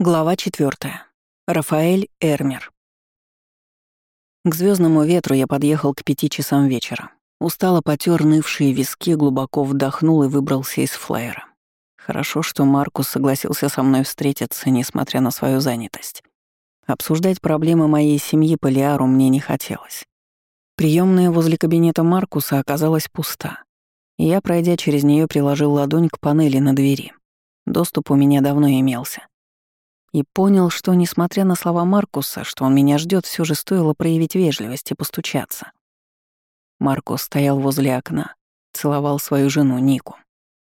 Глава 4. Рафаэль Эрмер. К звездному ветру я подъехал к пяти часам вечера. Устало потер нывшие виски, глубоко вдохнул и выбрался из флайера. Хорошо, что Маркус согласился со мной встретиться, несмотря на свою занятость. Обсуждать проблемы моей семьи по Лиару мне не хотелось. Приемная возле кабинета Маркуса оказалась пуста. И я, пройдя через нее, приложил ладонь к панели на двери. Доступ у меня давно имелся и понял, что, несмотря на слова Маркуса, что он меня ждет, все же стоило проявить вежливость и постучаться. Маркус стоял возле окна, целовал свою жену Нику.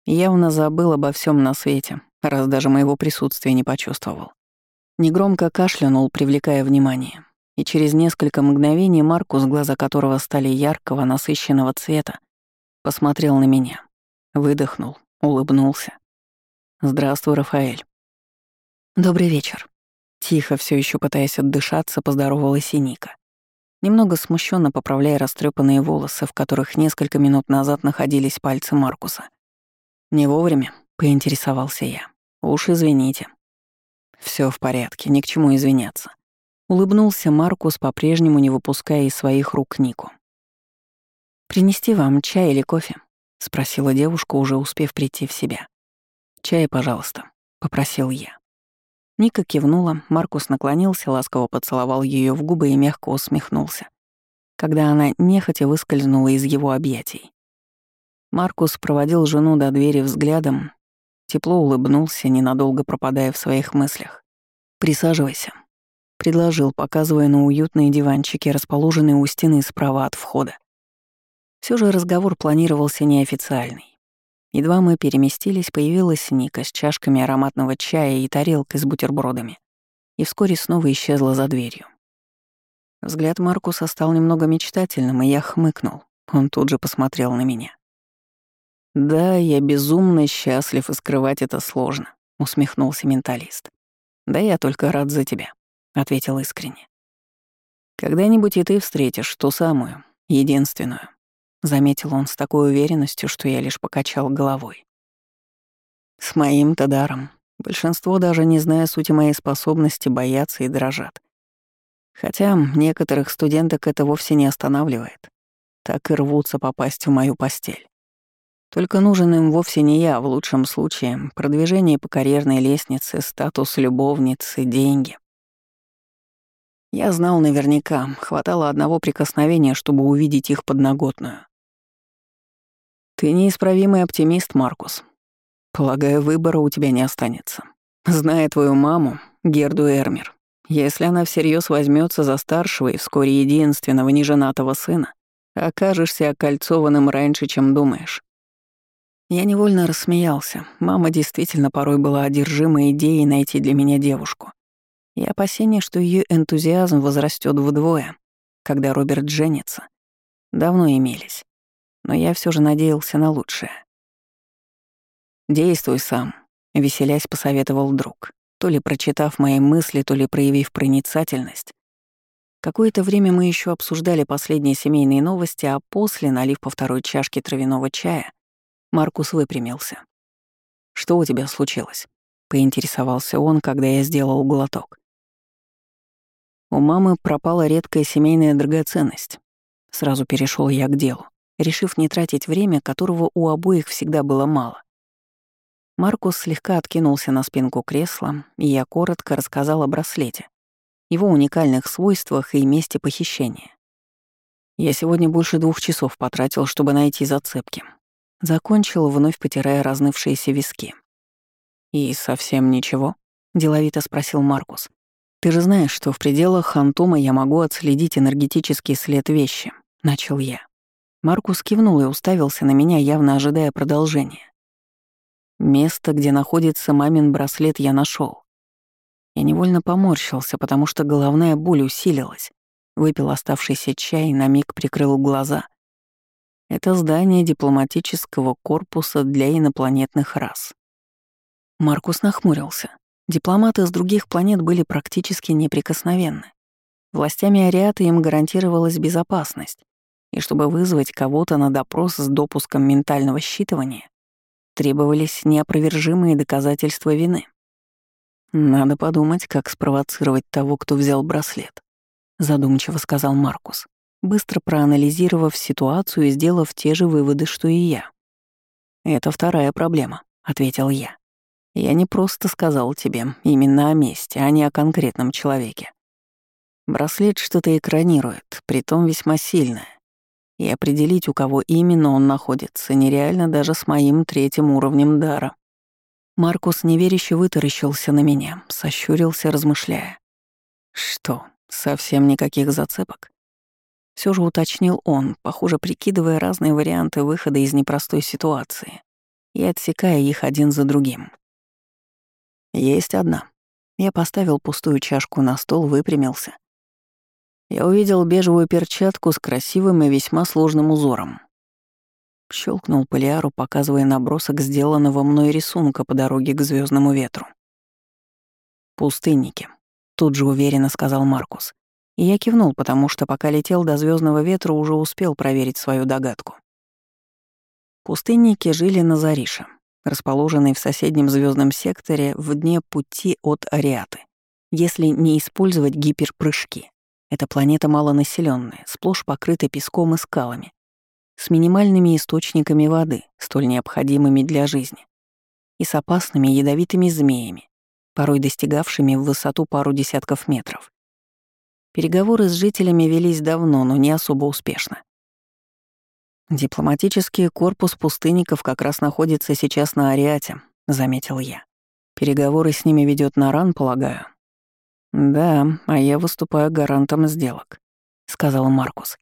Явно забыл обо всем на свете, раз даже моего присутствия не почувствовал. Негромко кашлянул, привлекая внимание, и через несколько мгновений Маркус, глаза которого стали яркого, насыщенного цвета, посмотрел на меня, выдохнул, улыбнулся. «Здравствуй, Рафаэль». «Добрый вечер». Тихо, все еще пытаясь отдышаться, поздоровалась и Ника. Немного смущенно поправляя растрепанные волосы, в которых несколько минут назад находились пальцы Маркуса. «Не вовремя», — поинтересовался я. «Уж извините». Все в порядке, ни к чему извиняться». Улыбнулся Маркус, по-прежнему не выпуская из своих рук Нику. «Принести вам чай или кофе?» — спросила девушка, уже успев прийти в себя. «Чай, пожалуйста», — попросил я. Ника кивнула, Маркус наклонился, ласково поцеловал ее в губы и мягко усмехнулся, когда она нехотя выскользнула из его объятий. Маркус проводил жену до двери взглядом, тепло улыбнулся, ненадолго пропадая в своих мыслях. «Присаживайся», — предложил, показывая на уютные диванчики, расположенные у стены справа от входа. Все же разговор планировался неофициальный. Едва мы переместились, появилась Ника с чашками ароматного чая и тарелкой с бутербродами. И вскоре снова исчезла за дверью. Взгляд Маркуса стал немного мечтательным, и я хмыкнул. Он тут же посмотрел на меня. «Да, я безумно счастлив, и скрывать это сложно», — усмехнулся менталист. «Да я только рад за тебя», — ответил искренне. «Когда-нибудь и ты встретишь ту самую, единственную. Заметил он с такой уверенностью, что я лишь покачал головой. С моим-то даром. Большинство, даже не зная сути моей способности, боятся и дрожат. Хотя некоторых студенток это вовсе не останавливает. Так и рвутся попасть в мою постель. Только нужен им вовсе не я, в лучшем случае продвижение по карьерной лестнице, статус любовницы, деньги. Я знал наверняка, хватало одного прикосновения, чтобы увидеть их подноготную. Ты неисправимый оптимист, Маркус. Полагаю, выбора у тебя не останется. Зная твою маму, Герду Эрмер, если она всерьез возьмется за старшего и вскоре единственного неженатого сына, окажешься окольцованным раньше, чем думаешь. Я невольно рассмеялся. Мама действительно порой была одержима идеей найти для меня девушку. И опасение, что ее энтузиазм возрастет вдвое, когда Роберт женится, давно имелись но я все же надеялся на лучшее. «Действуй сам», — веселясь посоветовал друг, то ли прочитав мои мысли, то ли проявив проницательность. Какое-то время мы еще обсуждали последние семейные новости, а после, налив по второй чашке травяного чая, Маркус выпрямился. «Что у тебя случилось?» — поинтересовался он, когда я сделал глоток. У мамы пропала редкая семейная драгоценность. Сразу перешел я к делу решив не тратить время, которого у обоих всегда было мало. Маркус слегка откинулся на спинку кресла, и я коротко рассказал о браслете, его уникальных свойствах и месте похищения. Я сегодня больше двух часов потратил, чтобы найти зацепки. Закончил, вновь потирая разнывшиеся виски. «И совсем ничего?» — деловито спросил Маркус. «Ты же знаешь, что в пределах Хантума я могу отследить энергетический след вещи», — начал я. Маркус кивнул и уставился на меня, явно ожидая продолжения. Место, где находится мамин браслет, я нашел. Я невольно поморщился, потому что головная боль усилилась. Выпил оставшийся чай, и на миг прикрыл глаза. Это здание дипломатического корпуса для инопланетных рас. Маркус нахмурился. Дипломаты с других планет были практически неприкосновенны. Властями Ариаты им гарантировалась безопасность, и чтобы вызвать кого-то на допрос с допуском ментального считывания, требовались неопровержимые доказательства вины. Надо подумать, как спровоцировать того, кто взял браслет, задумчиво сказал Маркус, быстро проанализировав ситуацию и сделав те же выводы, что и я. Это вторая проблема, ответил я. Я не просто сказал тебе именно о месте, а не о конкретном человеке. Браслет что-то экранирует, притом весьма сильное. И определить, у кого именно он находится, нереально даже с моим третьим уровнем дара. Маркус неверяще вытаращился на меня, сощурился, размышляя. Что, совсем никаких зацепок? Все же уточнил он, похоже, прикидывая разные варианты выхода из непростой ситуации и отсекая их один за другим. Есть одна. Я поставил пустую чашку на стол, выпрямился. Я увидел бежевую перчатку с красивым и весьма сложным узором. Щелкнул Полиару, показывая набросок сделанного мной рисунка по дороге к звездному ветру. «Пустынники», — тут же уверенно сказал Маркус. И я кивнул, потому что пока летел до звездного ветра, уже успел проверить свою догадку. Пустынники жили на Зарише, расположенный в соседнем звездном секторе в дне пути от Ариаты, если не использовать гиперпрыжки. Эта планета малонаселенная, сплошь покрыта песком и скалами, с минимальными источниками воды, столь необходимыми для жизни, и с опасными ядовитыми змеями, порой достигавшими в высоту пару десятков метров. Переговоры с жителями велись давно, но не особо успешно. «Дипломатический корпус пустынников как раз находится сейчас на Ариате», — заметил я. «Переговоры с ними ведет Наран, полагаю». «Да, а я выступаю гарантом сделок», — сказал Маркус.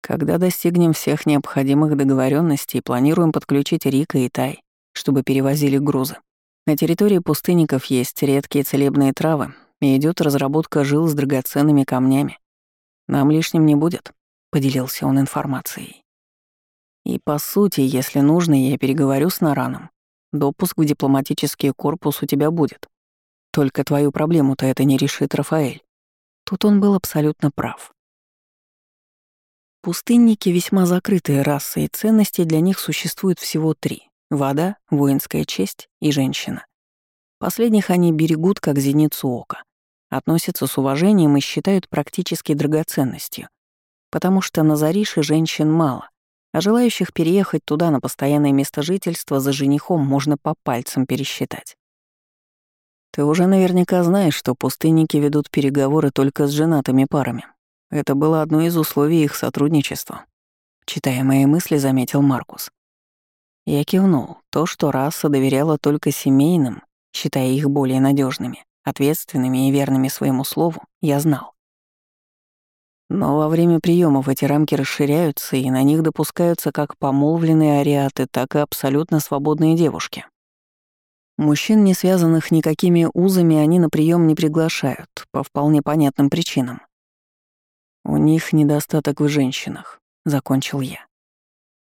«Когда достигнем всех необходимых договоренностей, планируем подключить Рика и Тай, чтобы перевозили грузы. На территории пустынников есть редкие целебные травы, и идет разработка жил с драгоценными камнями. Нам лишним не будет», — поделился он информацией. И по сути, если нужно, я переговорю с Нараном. Допуск в дипломатический корпус у тебя будет. Только твою проблему-то это не решит Рафаэль. Тут он был абсолютно прав. Пустынники — весьма закрытые расы, и ценностей для них существует всего три — вода, воинская честь и женщина. Последних они берегут как зеницу ока, относятся с уважением и считают практически драгоценностью, потому что на Зарише женщин мало, а желающих переехать туда на постоянное место жительства за женихом можно по пальцам пересчитать. Ты уже наверняка знаешь, что пустынники ведут переговоры только с женатыми парами. Это было одно из условий их сотрудничества. Читая мои мысли, заметил Маркус. Я кивнул. То, что раса доверяла только семейным, считая их более надежными, ответственными и верными своему слову, я знал. Но во время приемов эти рамки расширяются, и на них допускаются как помолвленные ариаты, так и абсолютно свободные девушки. Мужчин, не связанных никакими узами, они на прием не приглашают, по вполне понятным причинам. «У них недостаток в женщинах», — закончил я.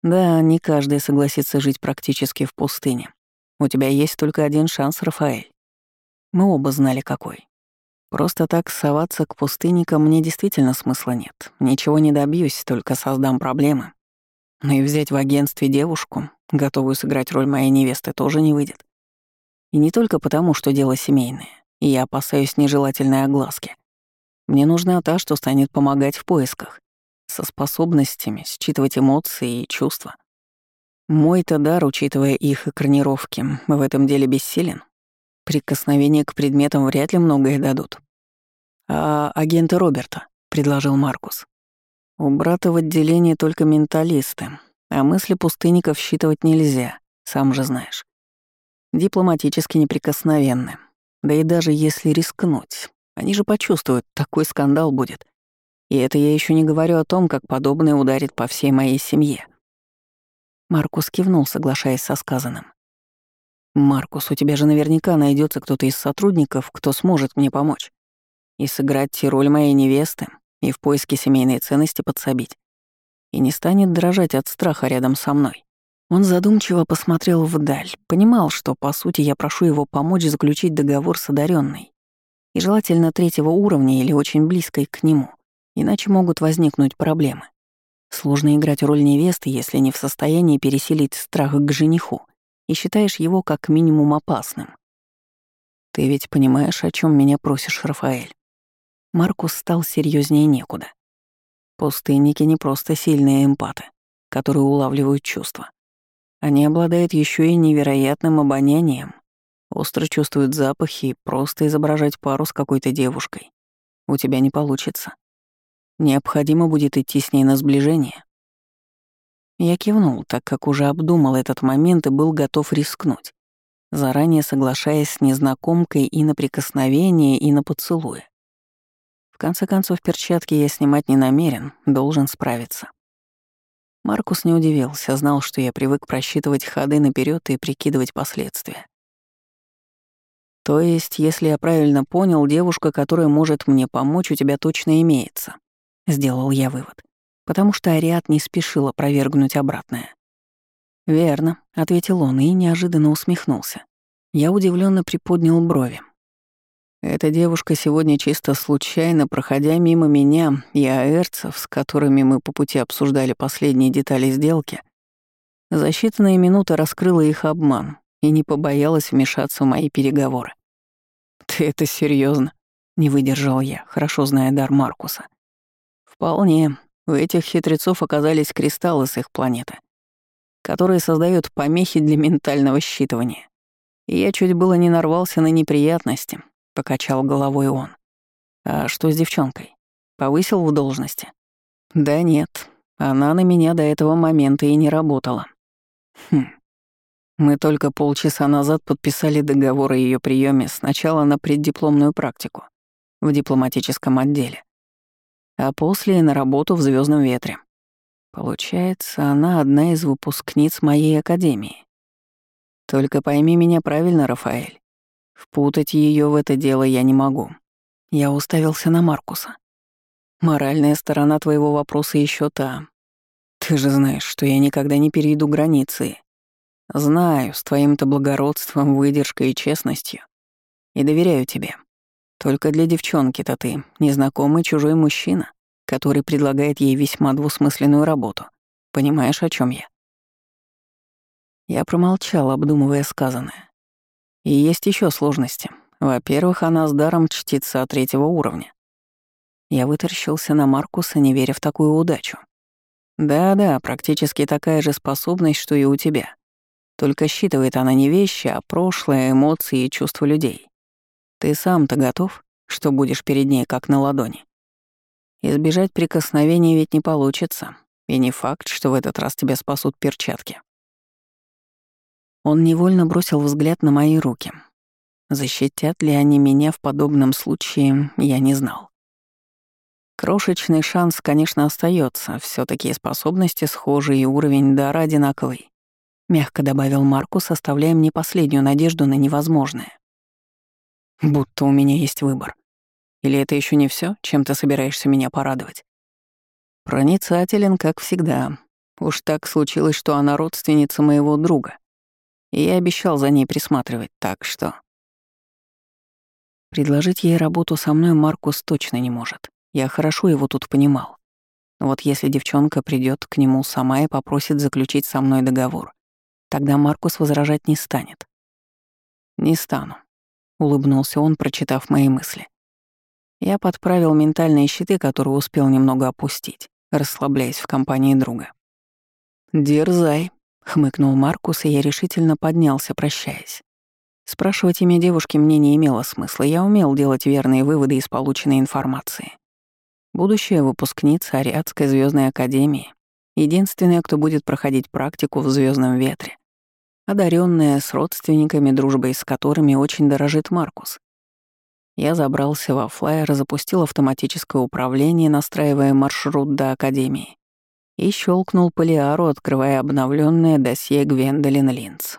«Да, не каждый согласится жить практически в пустыне. У тебя есть только один шанс, Рафаэль. Мы оба знали, какой. Просто так соваться к пустынникам мне действительно смысла нет. Ничего не добьюсь, только создам проблемы. Но и взять в агентстве девушку, готовую сыграть роль моей невесты, тоже не выйдет. И не только потому, что дело семейное, и я опасаюсь нежелательной огласки. Мне нужна та, что станет помогать в поисках, со способностями считывать эмоции и чувства. Мой-то дар, учитывая их экранировки, в этом деле бессилен. Прикосновения к предметам вряд ли многое дадут. «А агенты Роберта», — предложил Маркус. «У брата в отделении только менталисты, а мысли пустынников считывать нельзя, сам же знаешь. Дипломатически неприкосновенны. Да и даже если рискнуть, они же почувствуют, такой скандал будет. И это я еще не говорю о том, как подобное ударит по всей моей семье». Маркус кивнул, соглашаясь со сказанным. «Маркус, у тебя же наверняка найдется кто-то из сотрудников, кто сможет мне помочь. И сыграть роль моей невесты, и в поиске семейной ценности подсобить. И не станет дрожать от страха рядом со мной». Он задумчиво посмотрел вдаль, понимал, что, по сути, я прошу его помочь заключить договор с одаренной, и желательно третьего уровня или очень близкой к нему, иначе могут возникнуть проблемы. Сложно играть роль невесты, если не в состоянии пересилить страх к жениху и считаешь его как минимум опасным. Ты ведь понимаешь, о чем меня просишь, Рафаэль? Маркус стал серьезнее некуда. Пустынники не просто сильные эмпаты, которые улавливают чувства. Они обладают еще и невероятным обонянием, остро чувствуют запахи и просто изображать пару с какой-то девушкой. У тебя не получится. Необходимо будет идти с ней на сближение. Я кивнул, так как уже обдумал этот момент и был готов рискнуть, заранее соглашаясь с незнакомкой и на прикосновение, и на поцелуе. В конце концов, перчатки я снимать не намерен, должен справиться. Маркус не удивился, знал, что я привык просчитывать ходы наперед и прикидывать последствия. То есть, если я правильно понял, девушка, которая может мне помочь, у тебя точно имеется. Сделал я вывод потому что Ариат не спешил опровергнуть обратное. «Верно», — ответил он и неожиданно усмехнулся. Я удивленно приподнял брови. Эта девушка сегодня чисто случайно, проходя мимо меня и аэрцев, с которыми мы по пути обсуждали последние детали сделки, за считанные минуты раскрыла их обман и не побоялась вмешаться в мои переговоры. «Ты это серьезно? не выдержал я, хорошо зная дар Маркуса. «Вполне», у этих хитрецов оказались кристаллы с их планеты, которые создают помехи для ментального считывания. И я чуть было не нарвался на неприятности, покачал головой он. А что с девчонкой? Повысил в должности? Да нет, она на меня до этого момента и не работала. Хм. Мы только полчаса назад подписали договор о ее приеме сначала на преддипломную практику в дипломатическом отделе а после на работу в Звездном ветре. Получается, она одна из выпускниц моей академии. Только пойми меня правильно, Рафаэль. Впутать ее в это дело я не могу. Я уставился на Маркуса. Моральная сторона твоего вопроса еще та. Ты же знаешь, что я никогда не перейду границы. Знаю, с твоим-то благородством, выдержкой и честностью. И доверяю тебе. Только для девчонки-то ты незнакомый чужой мужчина, который предлагает ей весьма двусмысленную работу. Понимаешь, о чем я? Я промолчал, обдумывая сказанное. И есть еще сложности. Во-первых, она с даром чтица третьего уровня. Я вытаращился на Маркуса, не веря в такую удачу. Да-да, практически такая же способность, что и у тебя. Только считывает она не вещи, а прошлое, эмоции и чувства людей. Ты сам-то готов, что будешь перед ней как на ладони? Избежать прикосновения ведь не получится, и не факт, что в этот раз тебя спасут перчатки. Он невольно бросил взгляд на мои руки. Защитят ли они меня в подобном случае, я не знал. Крошечный шанс, конечно, остается. все таки способности схожи и уровень дара одинаковый. Мягко добавил Маркус, оставляя мне последнюю надежду на невозможное. Будто у меня есть выбор. Или это еще не все, чем ты собираешься меня порадовать? Проницателен, как всегда. Уж так случилось, что она родственница моего друга. И я обещал за ней присматривать, так что... Предложить ей работу со мной Маркус точно не может. Я хорошо его тут понимал. Вот если девчонка придет к нему сама и попросит заключить со мной договор, тогда Маркус возражать не станет. Не стану улыбнулся он, прочитав мои мысли. Я подправил ментальные щиты, которые успел немного опустить, расслабляясь в компании друга. «Дерзай», — хмыкнул Маркус, и я решительно поднялся, прощаясь. Спрашивать имя девушки мне не имело смысла, я умел делать верные выводы из полученной информации. Будущая выпускница Ариадской звездной академии, единственная, кто будет проходить практику в звездном ветре, одаренная с родственниками, дружбой с которыми очень дорожит Маркус. Я забрался во флайер, запустил автоматическое управление, настраивая маршрут до Академии, и щелкнул полиару, открывая обновленное досье Гвендолин Линц.